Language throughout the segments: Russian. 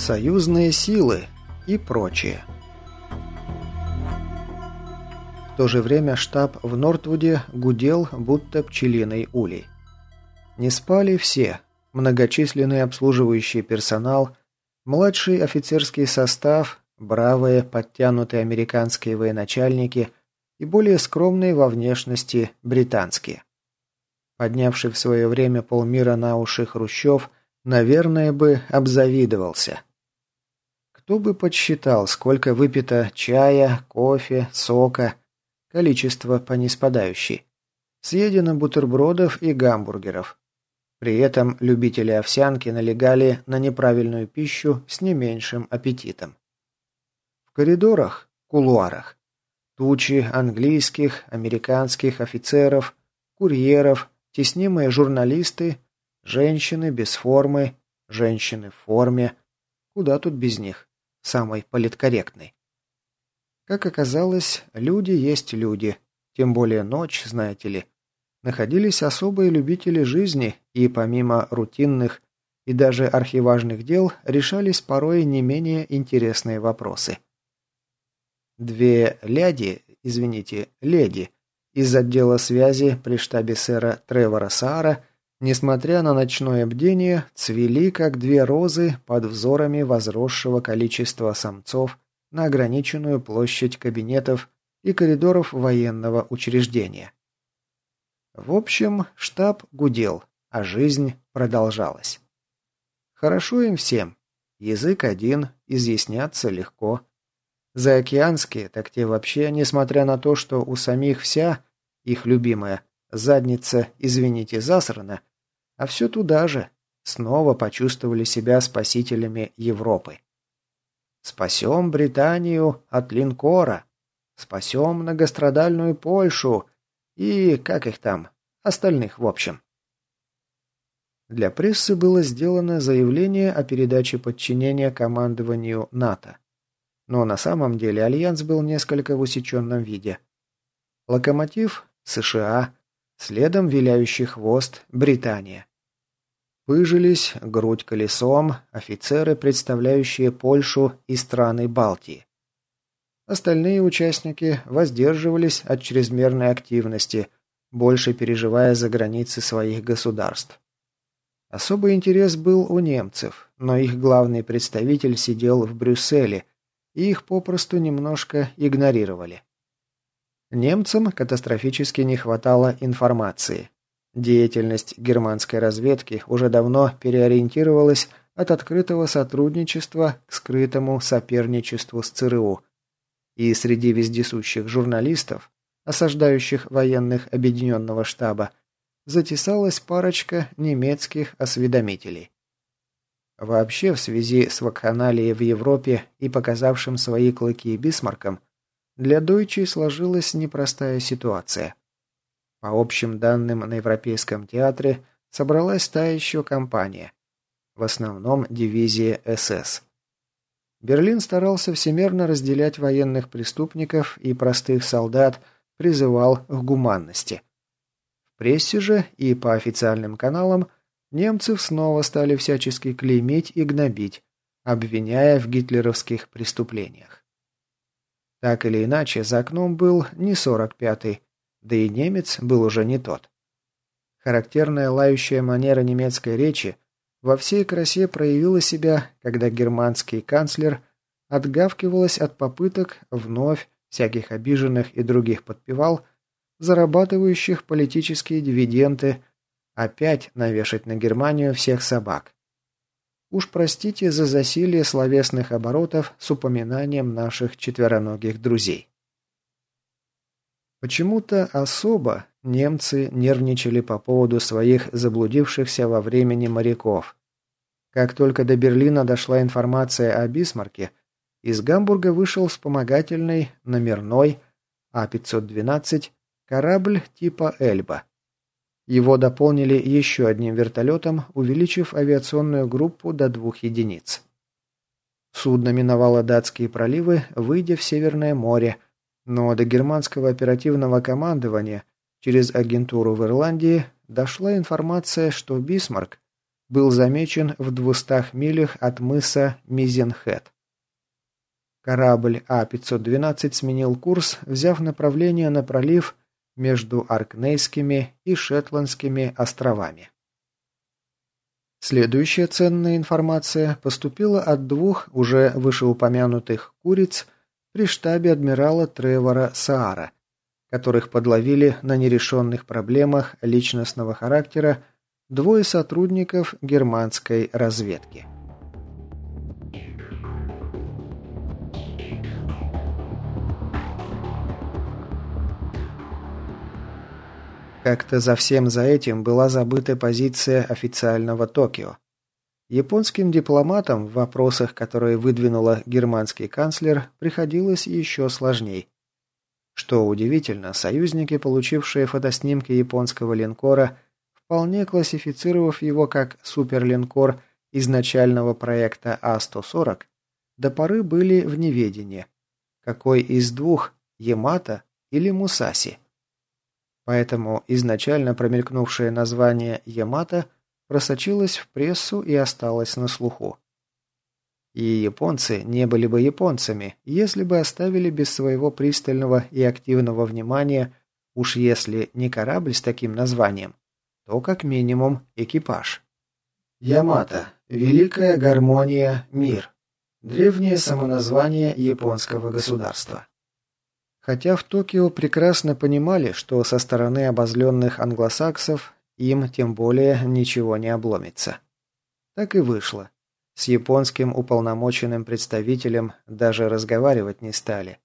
союзные силы и прочее. В то же время штаб в Нортвуде гудел, будто пчелиный улей. Не спали все. Многочисленный обслуживающий персонал, младший офицерский состав, бравые, подтянутые американские военачальники и более скромные во внешности британские. Поднявший в свое время полмира на уши Хрущев, наверное, бы обзавидовался. Кто бы подсчитал, сколько выпито чая, кофе, сока, количество по неспадающей. Съедено бутербродов и гамбургеров. При этом любители овсянки налегали на неправильную пищу с не меньшим аппетитом. В коридорах, кулуарах, тучи английских, американских офицеров, курьеров, теснимые журналисты, женщины без формы, женщины в форме. Куда тут без них? Самой политкорректной. Как оказалось, люди есть люди. Тем более ночь, знаете ли. Находились особые любители жизни, и помимо рутинных и даже архиважных дел, решались порой не менее интересные вопросы. Две ляди, извините, леди, из отдела связи при штабе сэра Тревора Саара, несмотря на ночное бдение, цвели как две розы под взорами возросшего количества самцов на ограниченную площадь кабинетов и коридоров военного учреждения. В общем, штаб гудел, а жизнь продолжалась. Хорошо им всем. Язык один, изъясняться легко. Заокеанские, так те вообще, несмотря на то, что у самих вся, их любимая, задница, извините, засрана, а все туда же, снова почувствовали себя спасителями Европы. Спасем Британию от линкора. Спасем многострадальную Польшу и, как их там, остальных в общем. Для прессы было сделано заявление о передаче подчинения командованию НАТО. Но на самом деле Альянс был несколько в усеченном виде. Локомотив – США, следом виляющий хвост – Британия. Пыжились, грудь колесом, офицеры, представляющие Польшу и страны Балтии. Остальные участники воздерживались от чрезмерной активности, больше переживая за границы своих государств. Особый интерес был у немцев, но их главный представитель сидел в Брюсселе, и их попросту немножко игнорировали. Немцам катастрофически не хватало информации. Деятельность германской разведки уже давно переориентировалась от открытого сотрудничества к скрытому соперничеству с ЦРУ. И среди вездесущих журналистов, осаждающих военных объединенного штаба, затесалась парочка немецких осведомителей. Вообще, в связи с вакханалией в Европе и показавшим свои клыки Бисмарком, для Дойчей сложилась непростая ситуация. По общим данным, на Европейском театре собралась та еще компания. В основном дивизия СС. Берлин старался всемерно разделять военных преступников и простых солдат, призывал к гуманности. В прессе же и по официальным каналам немцев снова стали всячески клеймить и гнобить, обвиняя в гитлеровских преступлениях. Так или иначе, за окном был не 45-й, да и немец был уже не тот. Характерная лающая манера немецкой речи во всей красе проявила себя, когда германский канцлер отгавкивалась от попыток вновь всяких обиженных и других подпевал, зарабатывающих политические дивиденды, опять навешать на Германию всех собак. Уж простите за засилие словесных оборотов с упоминанием наших четвероногих друзей. Почему-то особо немцы нервничали по поводу своих заблудившихся во времени моряков. Как только до Берлина дошла информация о Бисмарке, из Гамбурга вышел вспомогательный номерной А-512 корабль типа «Эльба». Его дополнили еще одним вертолетом, увеличив авиационную группу до двух единиц. Судно миновало датские проливы, выйдя в Северное море, но до германского оперативного командования через агентуру в Ирландии дошла информация, что Бисмарк был замечен в 200 милях от мыса Мизенхед. Корабль А-512 сменил курс, взяв направление на пролив между Аркнейскими и Шетландскими островами. Следующая ценная информация поступила от двух уже вышеупомянутых куриц при штабе адмирала Тревора Саара, которых подловили на нерешенных проблемах личностного характера двое сотрудников германской разведки. Как-то за всем за этим была забыта позиция официального Токио. Японским дипломатам в вопросах, которые выдвинула германский канцлер, приходилось еще сложней. Что удивительно, союзники, получившие фотоснимки японского линкора, вполне классифицировав его как суперлинкор изначального проекта А-140, до поры были в неведении, какой из двух – Ямато или Мусаси. Поэтому изначально промелькнувшее название Ямато просочилось в прессу и осталось на слуху. И японцы не были бы японцами, если бы оставили без своего пристального и активного внимания, уж если не корабль с таким названием, то как минимум экипаж. Ямато. Великая гармония, мир. Древнее самоназвание японского государства. Хотя в Токио прекрасно понимали, что со стороны обозленных англосаксов им тем более ничего не обломится. Так и вышло. С японским уполномоченным представителем даже разговаривать не стали.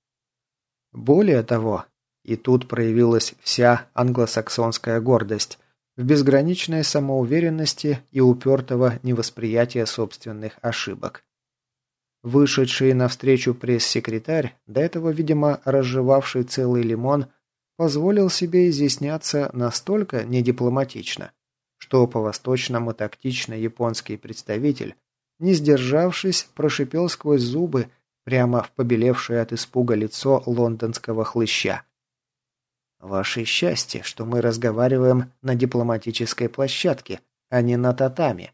Более того, и тут проявилась вся англосаксонская гордость в безграничной самоуверенности и упертого невосприятия собственных ошибок. Вышедший навстречу пресс-секретарь, до этого, видимо, разжевавший целый лимон, позволил себе изъясняться настолько недипломатично, что по-восточному тактично японский представитель, не сдержавшись, прошипел сквозь зубы прямо в побелевшее от испуга лицо лондонского хлыща. «Ваше счастье, что мы разговариваем на дипломатической площадке, а не на татами.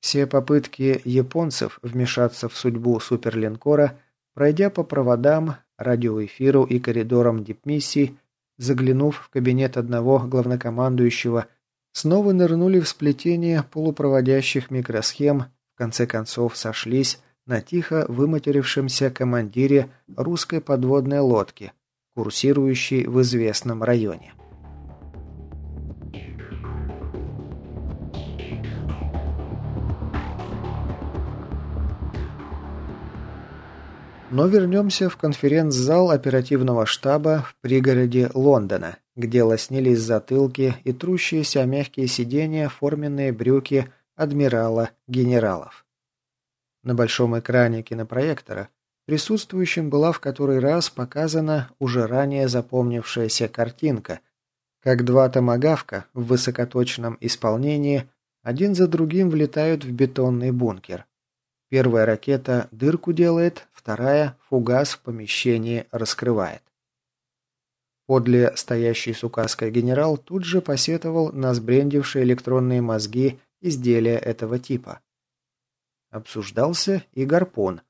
Все попытки японцев вмешаться в судьбу суперлинкора, пройдя по проводам, радиоэфиру и коридорам дипмиссий, заглянув в кабинет одного главнокомандующего, снова нырнули в сплетение полупроводящих микросхем, в конце концов сошлись на тихо выматерившемся командире русской подводной лодки, курсирующей в известном районе. Но вернемся в конференц-зал оперативного штаба в пригороде Лондона, где лоснились затылки и трущиеся мягкие сиденья форменные брюки адмирала генералов. На большом экране кинопроектора присутствующим была в который раз показана уже ранее запомнившаяся картинка, как два томагавка в высокоточном исполнении один за другим влетают в бетонный бункер. Первая ракета дырку делает, вторая фугас в помещении раскрывает. Подле стоящий с указкой генерал тут же посетовал на сбрендившие электронные мозги изделия этого типа. Обсуждался и гарпун,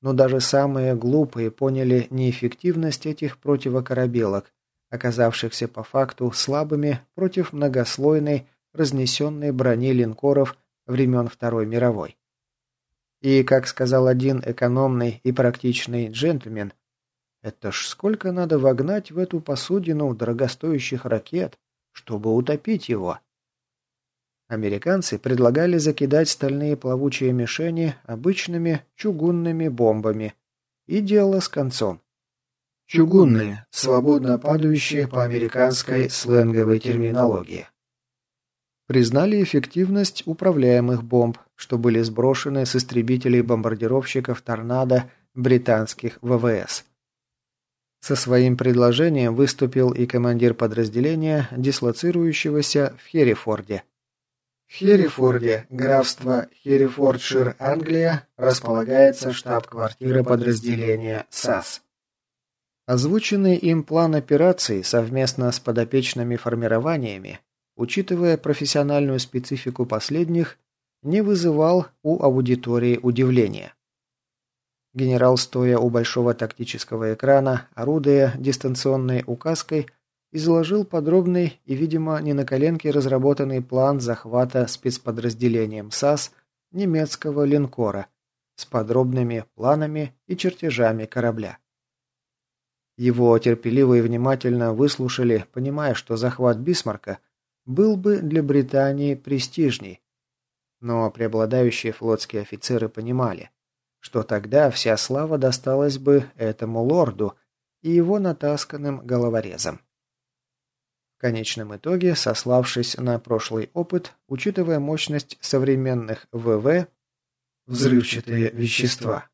но даже самые глупые поняли неэффективность этих противокорабелок, оказавшихся по факту слабыми против многослойной разнесенной брони линкоров времен Второй мировой. И, как сказал один экономный и практичный джентльмен, это ж сколько надо вогнать в эту посудину дорогостоящих ракет, чтобы утопить его. Американцы предлагали закидать стальные плавучие мишени обычными чугунными бомбами. И дело с концом. Чугунные, свободно падающие по американской сленговой терминологии. Признали эффективность управляемых бомб, что были сброшены с истребителей-бомбардировщиков «Торнадо» британских ВВС. Со своим предложением выступил и командир подразделения, дислоцирующегося в Херрифорде. В Херрифорде, графство Херрифордшир, Англия, располагается штаб-квартира подразделения САС. Озвученный им план операций совместно с подопечными формированиями учитывая профессиональную специфику последних, не вызывал у аудитории удивления. Генерал, стоя у большого тактического экрана, орудуя дистанционной указкой, изложил подробный и, видимо, не на коленке разработанный план захвата спецподразделением САС немецкого линкора с подробными планами и чертежами корабля. Его терпеливо и внимательно выслушали, понимая, что захват Бисмарка был бы для Британии престижней. Но преобладающие флотские офицеры понимали, что тогда вся слава досталась бы этому лорду и его натасканным головорезам. В конечном итоге, сославшись на прошлый опыт, учитывая мощность современных ВВ, взрывчатые вещества,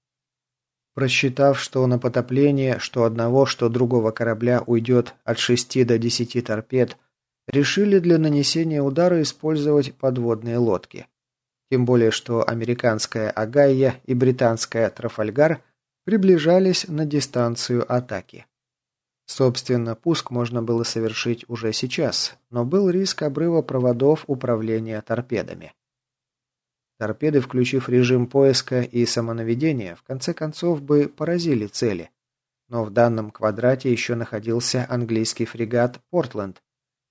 просчитав, что на потопление что одного, что другого корабля уйдет от 6 до 10 торпед, решили для нанесения удара использовать подводные лодки. Тем более, что американская Агайя и британская Трафальгар приближались на дистанцию атаки. Собственно, пуск можно было совершить уже сейчас, но был риск обрыва проводов управления торпедами. Торпеды, включив режим поиска и самонаведения, в конце концов бы поразили цели. Но в данном квадрате еще находился английский фрегат «Портленд»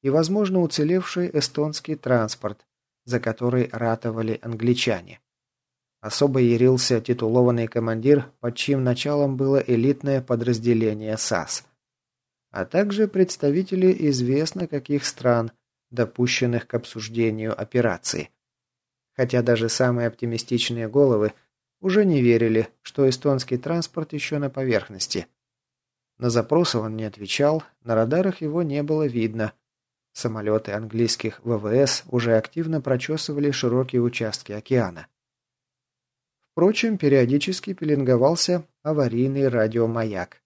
и, возможно, уцелевший эстонский транспорт, за который ратовали англичане. Особо ярился титулованный командир, под чьим началом было элитное подразделение САС. А также представители известно каких стран, допущенных к обсуждению операции. Хотя даже самые оптимистичные головы уже не верили, что эстонский транспорт еще на поверхности. На запросы он не отвечал, на радарах его не было видно, Самолеты английских ВВС уже активно прочесывали широкие участки океана. Впрочем, периодически пеленговался аварийный радиомаяк.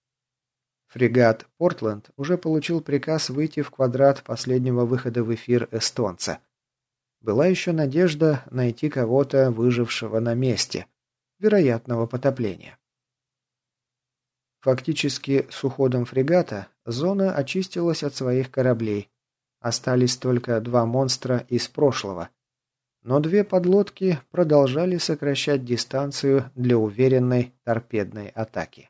Фрегат «Портленд» уже получил приказ выйти в квадрат последнего выхода в эфир эстонца. Была еще надежда найти кого-то, выжившего на месте, вероятного потопления. Фактически, с уходом фрегата зона очистилась от своих кораблей, Остались только два монстра из прошлого. Но две подлодки продолжали сокращать дистанцию для уверенной торпедной атаки.